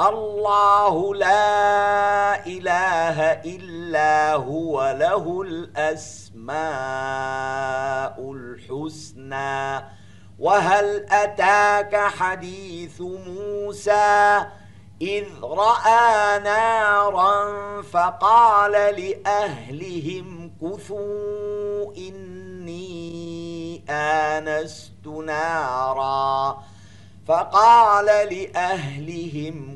الله لا إله إلا هو له الأسماء الحسنى. وهل أتاك حديث موسى؟ إذ رأى نارا فقال لأهلهم كثوا إني آنست نارا. فقال لأهلهم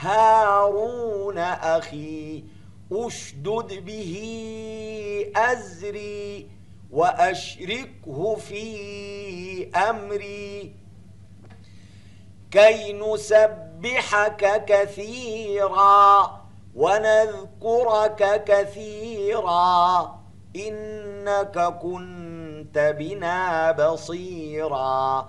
هارون أخي أشدد به أزري وأشركه في أمري. كي نسبحك كثيرا ونذكرك كثيرا إنك كنت بنا بصيرا.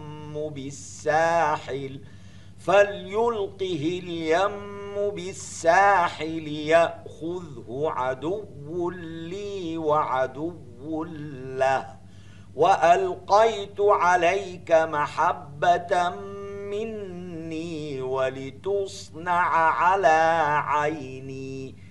بالساحل فليلقه اليم بالساحل يأخذه عدو لي وعدو له. وألقيت عليك محبة مني ولتصنع على عيني.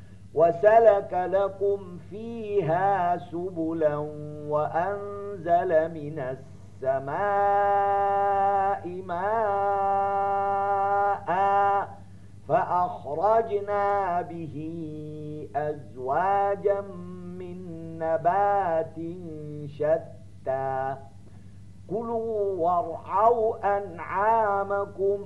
وسلك لكم فيها سبلا وأنزل من السماء ماء فأخرجنا به أزواجا من نبات شتى. كلوا وارعوا أنعامكم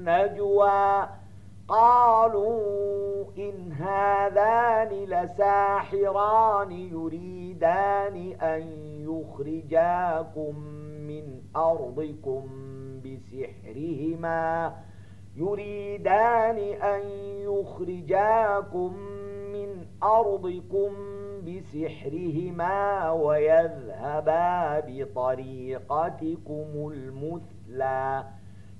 النجوى قالوا إن هذان لساحران يريدان أن يخرجاكم من أرضكم بسحرهما يريدان أن يخرجاكم من أرضكم بسحرهما ويذهبا بطريقتكم المثلى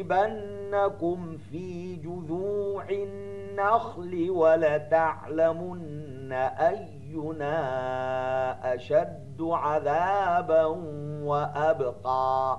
ولأصلبنكم في جذوع النخل ولتعلمن أينا أشد عذابا وأبقى.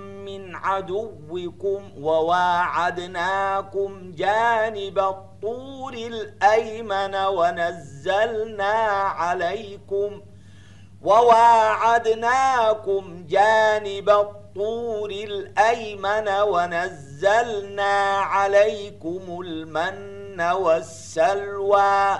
من عدوكم وواعدناكم جانب الطور الأيمن ونزلنا عليكم وواعدناكم جانب الطور الأيمن ونزلنا عليكم المن والسلوى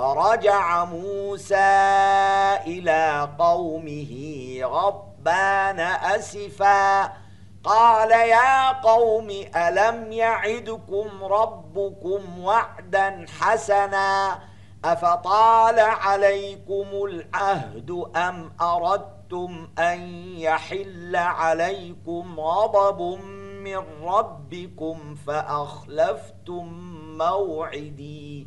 فرجع موسى إلى قومه غضبان أسفا قال يا قوم ألم يعدكم ربكم وعدا حسنا أفطال عليكم العهد أم أردتم أن يحل عليكم غضب من ربكم فأخلفتم موعدي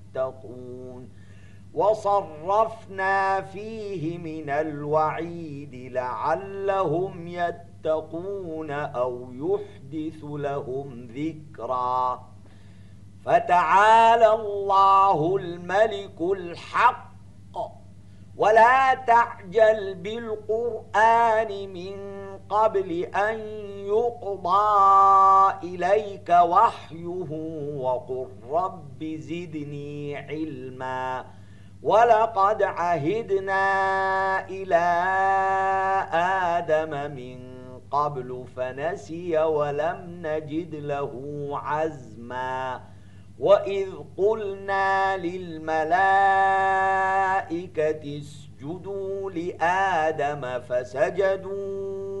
يتقون وصرفنا فيه من الوعيد لعلهم يتقون أو يحدث لهم ذكرا. فتعالى الله الملك الحق. ولا تعجل بالقرآن من قبل أن يقضى إليك وحيه وقل رب زدني علما ولقد عهدنا إلى آدم من قبل فنسي ولم نجد له عزما وإذ قلنا للملائكة اسجدوا لآدم فسجدوا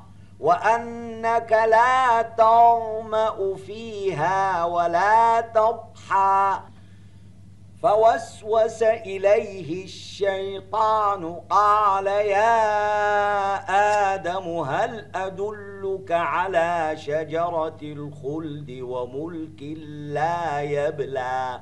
وأنك لا تظمأ فيها ولا تضحى فوسوس إليه الشيطان قال يا آدم هل أدلك على شجرة الخلد وملك لا يبلى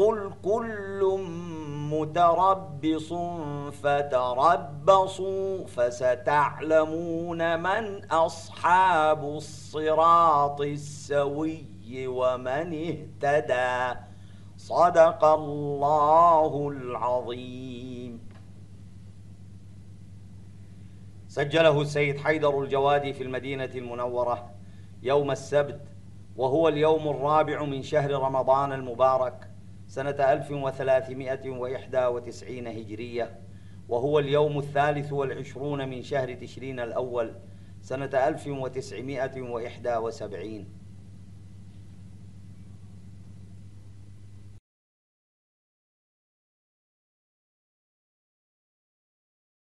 قل كل متربص فتربصوا فستعلمون من أصحاب الصراط السوي ومن اهتدى. صدق الله العظيم. سجله السيد حيدر الجوادي في المدينة المنورة يوم السبت وهو اليوم الرابع من شهر رمضان المبارك سنة 1391 هجرية وهو اليوم الثالث والعشرون من شهر تشرين الأول سنة 1971